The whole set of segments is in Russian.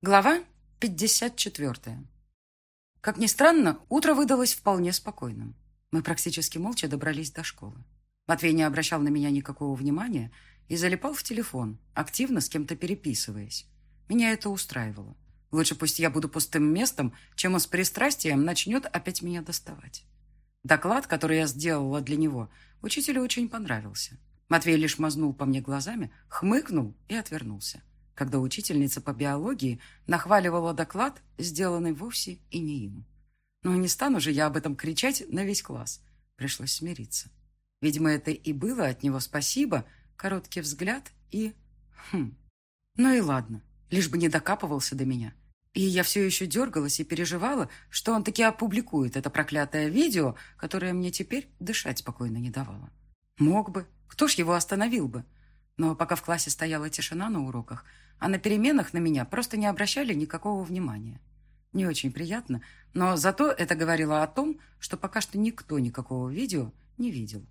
Глава 54. Как ни странно, утро выдалось вполне спокойным. Мы практически молча добрались до школы. Матвей не обращал на меня никакого внимания и залипал в телефон, активно с кем-то переписываясь. Меня это устраивало. Лучше пусть я буду пустым местом, чем он с пристрастием начнет опять меня доставать. Доклад, который я сделала для него, учителю очень понравился. Матвей лишь мазнул по мне глазами, хмыкнул и отвернулся когда учительница по биологии нахваливала доклад, сделанный вовсе и не им. Но не стану же я об этом кричать на весь класс. Пришлось смириться. Видимо, это и было от него спасибо, короткий взгляд и... Хм. Ну и ладно, лишь бы не докапывался до меня. И я все еще дергалась и переживала, что он таки опубликует это проклятое видео, которое мне теперь дышать спокойно не давало. Мог бы. Кто ж его остановил бы? Но пока в классе стояла тишина на уроках, а на переменах на меня просто не обращали никакого внимания. Не очень приятно, но зато это говорило о том, что пока что никто никакого видео не видел.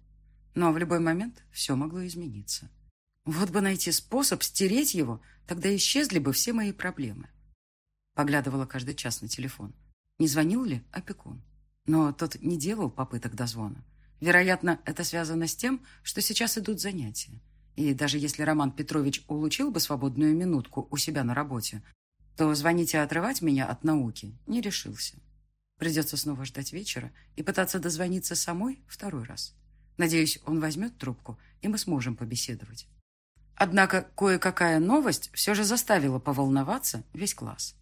Но в любой момент все могло измениться. Вот бы найти способ стереть его, тогда исчезли бы все мои проблемы. Поглядывала каждый час на телефон. Не звонил ли опекун? Но тот не делал попыток дозвона. Вероятно, это связано с тем, что сейчас идут занятия. И даже если Роман Петрович улучил бы свободную минутку у себя на работе, то звонить и отрывать меня от науки не решился. Придется снова ждать вечера и пытаться дозвониться самой второй раз. Надеюсь, он возьмет трубку, и мы сможем побеседовать. Однако кое-какая новость все же заставила поволноваться весь класс.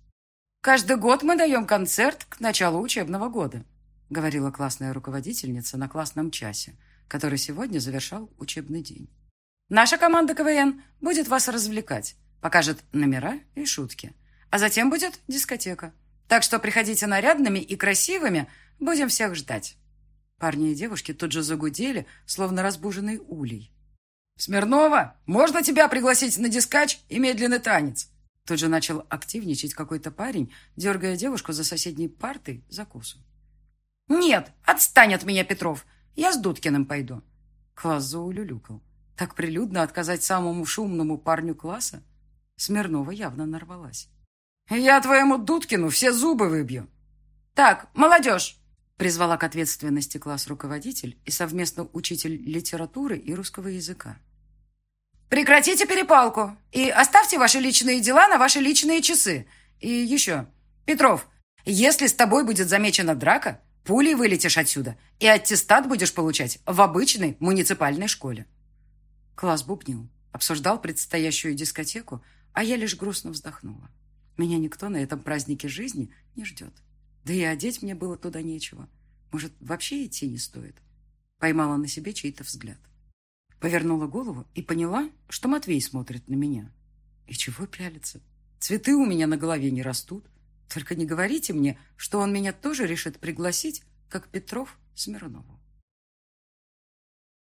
«Каждый год мы даем концерт к началу учебного года», говорила классная руководительница на классном часе, который сегодня завершал учебный день. Наша команда КВН будет вас развлекать, покажет номера и шутки. А затем будет дискотека. Так что приходите нарядными и красивыми, будем всех ждать». Парни и девушки тут же загудели, словно разбуженный улей. «Смирнова, можно тебя пригласить на дискач и медленный танец?» Тут же начал активничать какой-то парень, дергая девушку за соседней партой за косу. «Нет, отстань от меня, Петров. Я с Дудкиным пойду». Класс заулюлюкал. Так прилюдно отказать самому шумному парню класса? Смирнова явно нарвалась. «Я твоему Дудкину все зубы выбью!» «Так, молодежь!» призвала к ответственности класс руководитель и совместно учитель литературы и русского языка. «Прекратите перепалку и оставьте ваши личные дела на ваши личные часы. И еще, Петров, если с тобой будет замечена драка, пулей вылетишь отсюда и аттестат будешь получать в обычной муниципальной школе». Класс бубнил, обсуждал предстоящую дискотеку, а я лишь грустно вздохнула. Меня никто на этом празднике жизни не ждет. Да и одеть мне было туда нечего. Может, вообще идти не стоит? Поймала на себе чей-то взгляд. Повернула голову и поняла, что Матвей смотрит на меня. И чего пялится? Цветы у меня на голове не растут. Только не говорите мне, что он меня тоже решит пригласить, как Петров Смирнову.